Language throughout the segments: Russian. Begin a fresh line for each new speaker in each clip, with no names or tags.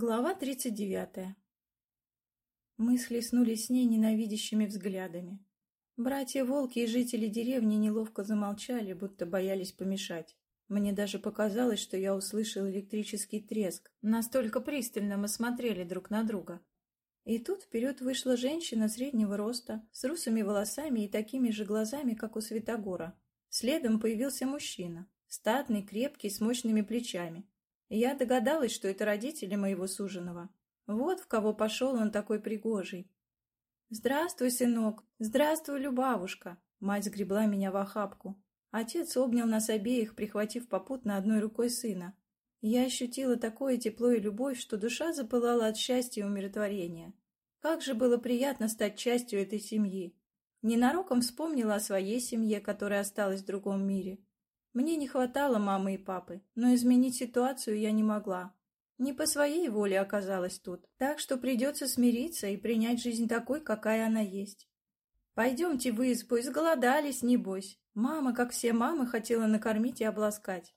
Глава 39. Мы схлестнулись с ней ненавидящими взглядами. Братья-волки и жители деревни неловко замолчали, будто боялись помешать. Мне даже показалось, что я услышал электрический треск. Настолько пристально мы смотрели друг на друга. И тут вперед вышла женщина среднего роста, с русыми волосами и такими же глазами, как у Святогора. Следом появился мужчина, статный, крепкий, с мощными плечами. Я догадалась, что это родители моего суженого. Вот в кого пошел он такой пригожий. «Здравствуй, сынок! Здравствуй, Любавушка!» Мать сгребла меня в охапку. Отец обнял нас обеих, прихватив попутно одной рукой сына. Я ощутила такое тепло и любовь, что душа запылала от счастья и умиротворения. Как же было приятно стать частью этой семьи. Ненароком вспомнила о своей семье, которая осталась в другом мире. Мне не хватало мамы и папы, но изменить ситуацию я не могла. Не по своей воле оказалась тут, так что придется смириться и принять жизнь такой, какая она есть. «Пойдемте в избу, изголодались, небось». Мама, как все мамы, хотела накормить и обласкать.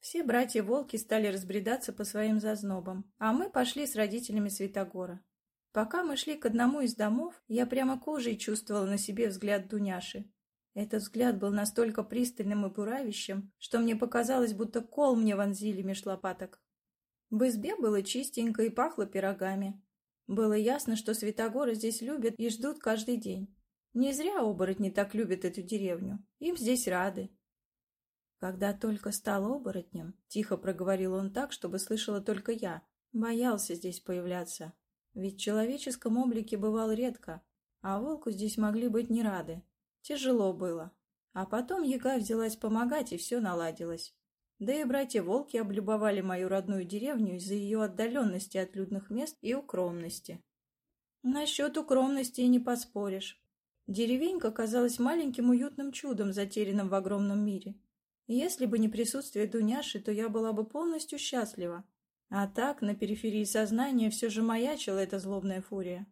Все братья-волки стали разбредаться по своим зазнобам, а мы пошли с родителями Святогора. Пока мы шли к одному из домов, я прямо кожей чувствовала на себе взгляд Дуняши. Этот взгляд был настолько пристальным и буравящим, что мне показалось, будто кол мне вонзили меж лопаток. В избе было чистенько и пахло пирогами. Было ясно, что Святогоры здесь любят и ждут каждый день. Не зря оборотни так любят эту деревню. Им здесь рады. Когда только стал оборотнем, тихо проговорил он так, чтобы слышала только я, боялся здесь появляться. Ведь в человеческом облике бывал редко, а волку здесь могли быть не рады. Тяжело было. А потом Яга взялась помогать, и все наладилось. Да и братья-волки облюбовали мою родную деревню из-за ее отдаленности от людных мест и укромности. Насчет укромности и не поспоришь. Деревенька казалась маленьким уютным чудом, затерянным в огромном мире. Если бы не присутствие Дуняши, то я была бы полностью счастлива. А так, на периферии сознания все же маячила эта злобная фурия.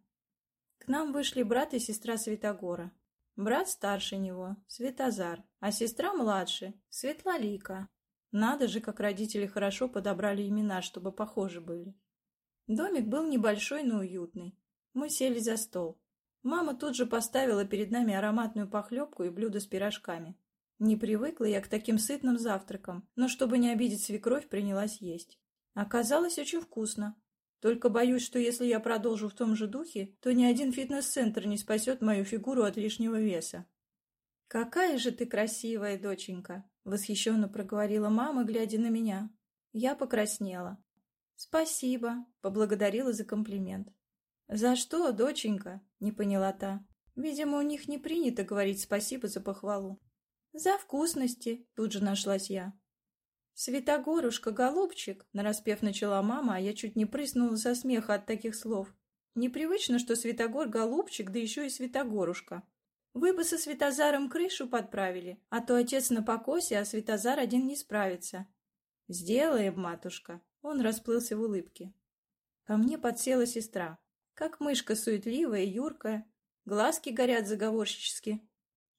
К нам вышли брат и сестра Святогора. Брат старше него, Светозар, а сестра младше, Светлолика. Надо же, как родители хорошо подобрали имена, чтобы похожи были. Домик был небольшой, но уютный. Мы сели за стол. Мама тут же поставила перед нами ароматную похлебку и блюдо с пирожками. Не привыкла я к таким сытным завтракам, но чтобы не обидеть свекровь, принялась есть. Оказалось очень вкусно. Только боюсь, что если я продолжу в том же духе, то ни один фитнес-центр не спасет мою фигуру от лишнего веса. «Какая же ты красивая, доченька!» — восхищенно проговорила мама, глядя на меня. Я покраснела. «Спасибо», — поблагодарила за комплимент. «За что, доченька?» — не поняла та. Видимо, у них не принято говорить спасибо за похвалу. «За вкусности», — тут же нашлась я. «Святогорушка, голубчик!» — нараспев начала мама, а я чуть не прыснула со смеха от таких слов. Непривычно, что Святогор — голубчик, да еще и Святогорушка. Вы бы со Святозаром крышу подправили, а то отец на покосе, а Святозар один не справится. «Сделаем, матушка!» — он расплылся в улыбке. Ко мне подсела сестра. Как мышка суетливая, юркая. Глазки горят заговорщически.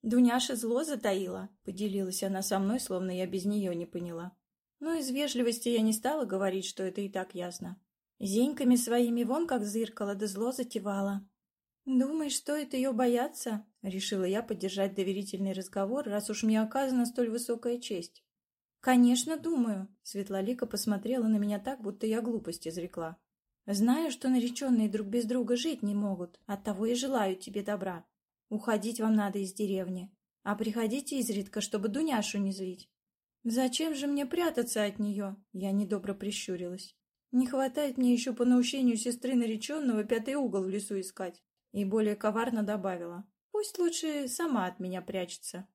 «Дуняша зло затаила», — поделилась она со мной, словно я без нее не поняла. Но из вежливости я не стала говорить, что это и так ясно. Зеньками своими вон как зыркала, да зло затевала. «Думаешь, стоит ее бояться?» — решила я поддержать доверительный разговор, раз уж мне оказана столь высокая честь. «Конечно, думаю», — Светлолика посмотрела на меня так, будто я глупость изрекла. «Знаю, что нареченные друг без друга жить не могут, оттого и желаю тебе добра. Уходить вам надо из деревни, а приходите изредка, чтобы Дуняшу не злить. «Зачем же мне прятаться от нее?» Я недобро прищурилась. «Не хватает мне еще по наущению сестры нареченного пятый угол в лесу искать». И более коварно добавила. «Пусть лучше сама от меня прячется».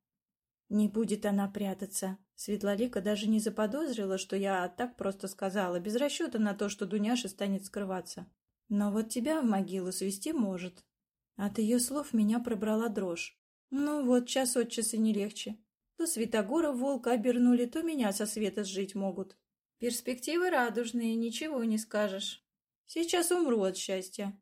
«Не будет она прятаться». Светлолика даже не заподозрила, что я так просто сказала, без расчета на то, что Дуняша станет скрываться. «Но вот тебя в могилу свести может». От ее слов меня пробрала дрожь. «Ну вот, час от часа не легче. То Святогора волка обернули, то меня со света сжить могут. Перспективы радужные, ничего не скажешь. Сейчас умру от счастья.